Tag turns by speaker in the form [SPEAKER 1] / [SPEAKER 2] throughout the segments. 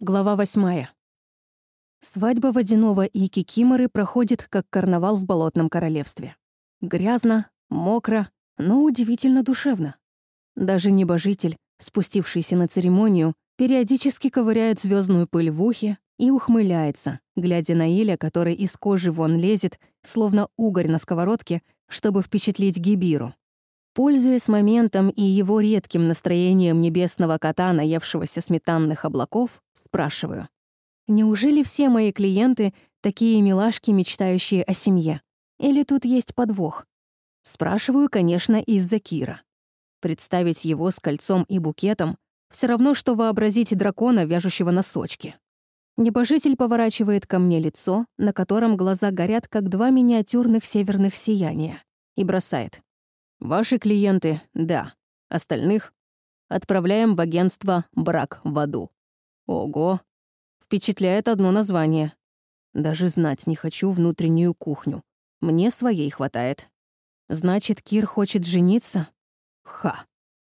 [SPEAKER 1] Глава восьмая. Свадьба Водянова и Кикиморы проходит как карнавал в Болотном Королевстве. Грязно, мокро, но удивительно душевно. Даже небожитель, спустившийся на церемонию, периодически ковыряет звездную пыль в ухе и ухмыляется, глядя на Иля, который из кожи вон лезет, словно угорь на сковородке, чтобы впечатлить Гибиру. Пользуясь моментом и его редким настроением небесного кота, наевшегося сметанных облаков, спрашиваю. Неужели все мои клиенты такие милашки, мечтающие о семье? Или тут есть подвох? Спрашиваю, конечно, из-за Кира. Представить его с кольцом и букетом — все равно, что вообразить дракона, вяжущего носочки. Небожитель поворачивает ко мне лицо, на котором глаза горят, как два миниатюрных северных сияния, и бросает. Ваши клиенты — да. Остальных отправляем в агентство «Брак в аду». Ого. Впечатляет одно название. Даже знать не хочу внутреннюю кухню. Мне своей хватает. Значит, Кир хочет жениться? Ха.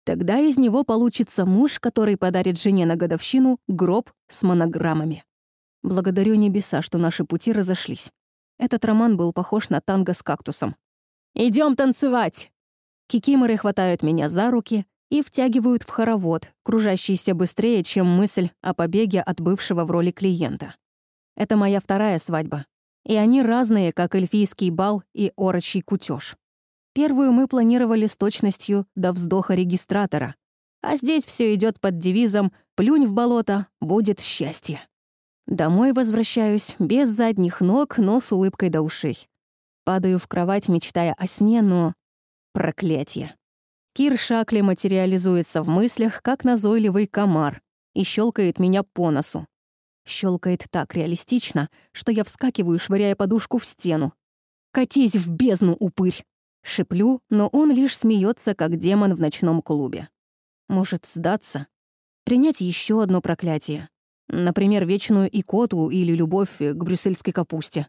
[SPEAKER 1] Тогда из него получится муж, который подарит жене на годовщину гроб с монограммами. Благодарю небеса, что наши пути разошлись. Этот роман был похож на танго с кактусом. Идем танцевать!» Кикиморы хватают меня за руки и втягивают в хоровод, кружащийся быстрее, чем мысль о побеге от бывшего в роли клиента. Это моя вторая свадьба. И они разные, как эльфийский бал и орочий кутеж. Первую мы планировали с точностью до вздоха регистратора. А здесь все идет под девизом «Плюнь в болото, будет счастье». Домой возвращаюсь без задних ног, но с улыбкой до ушей. Падаю в кровать, мечтая о сне, но Проклятие. Кир Шакли материализуется в мыслях, как назойливый комар, и щелкает меня по носу. Щелкает так реалистично, что я вскакиваю, швыряя подушку в стену. «Катись в бездну, упырь!» Шиплю, но он лишь смеется, как демон в ночном клубе. Может, сдаться? Принять еще одно проклятие? Например, вечную икоту или любовь к брюссельской капусте?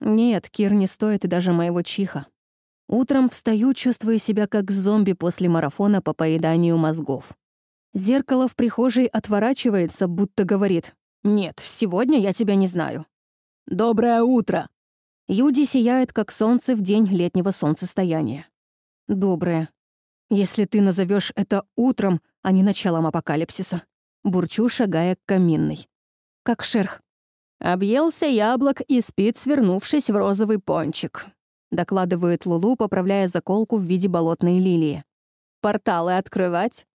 [SPEAKER 1] Нет, Кир не стоит даже моего чиха. Утром встаю, чувствуя себя как зомби после марафона по поеданию мозгов. Зеркало в прихожей отворачивается, будто говорит «Нет, сегодня я тебя не знаю». «Доброе утро!» Юди сияет, как солнце в день летнего солнцестояния. «Доброе. Если ты назовешь это утром, а не началом апокалипсиса». Бурчу, шагая к каминной. Как шерх. Объелся яблок и спит, свернувшись в розовый пончик докладывает Лулу, поправляя заколку в виде болотной лилии. «Порталы открывать?»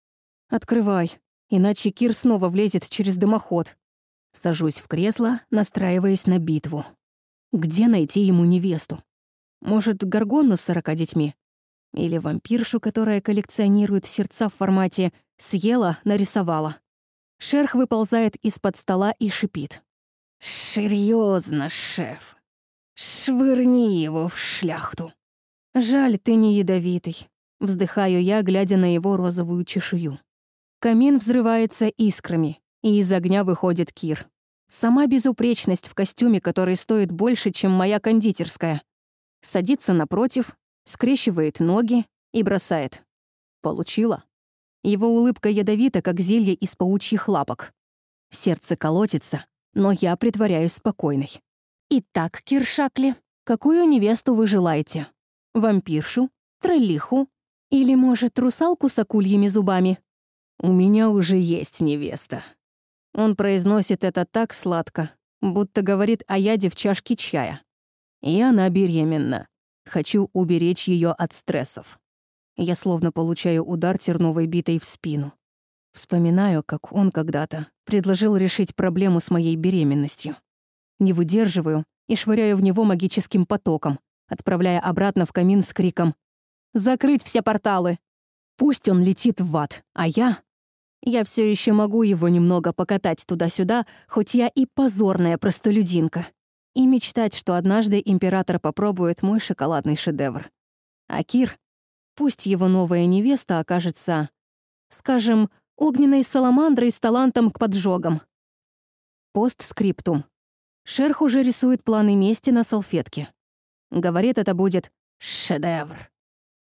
[SPEAKER 1] «Открывай, иначе Кир снова влезет через дымоход». Сажусь в кресло, настраиваясь на битву. Где найти ему невесту? Может, Гаргонну с сорока детьми? Или вампиршу, которая коллекционирует сердца в формате «съела, нарисовала». Шерх выползает из-под стола и шипит. «Серьезно, шеф, Швырни его в шляхту. Жаль, ты не ядовитый. Вздыхаю я, глядя на его розовую чешую. Камин взрывается искрами, и из огня выходит Кир. Сама безупречность в костюме, который стоит больше, чем моя кондитерская. Садится напротив, скрещивает ноги и бросает. Получила. Его улыбка ядовита, как зелье из паучьих лапок. Сердце колотится, но я притворяюсь спокойной. Итак, Киршакли, какую невесту вы желаете? Вампиршу? Троллиху? Или, может, русалку с акульями зубами? У меня уже есть невеста. Он произносит это так сладко, будто говорит о яде в чашке чая. И она беременна. Хочу уберечь ее от стрессов. Я словно получаю удар терновой битой в спину. Вспоминаю, как он когда-то предложил решить проблему с моей беременностью. Не выдерживаю и швыряю в него магическим потоком, отправляя обратно в камин с криком «Закрыть все порталы!» Пусть он летит в ад, а я... Я все еще могу его немного покатать туда-сюда, хоть я и позорная простолюдинка. И мечтать, что однажды император попробует мой шоколадный шедевр. А Кир, пусть его новая невеста окажется, скажем, огненной саламандрой с талантом к поджогам. Постскриптум. Шерх уже рисует планы мести на салфетке. Говорит, это будет шедевр.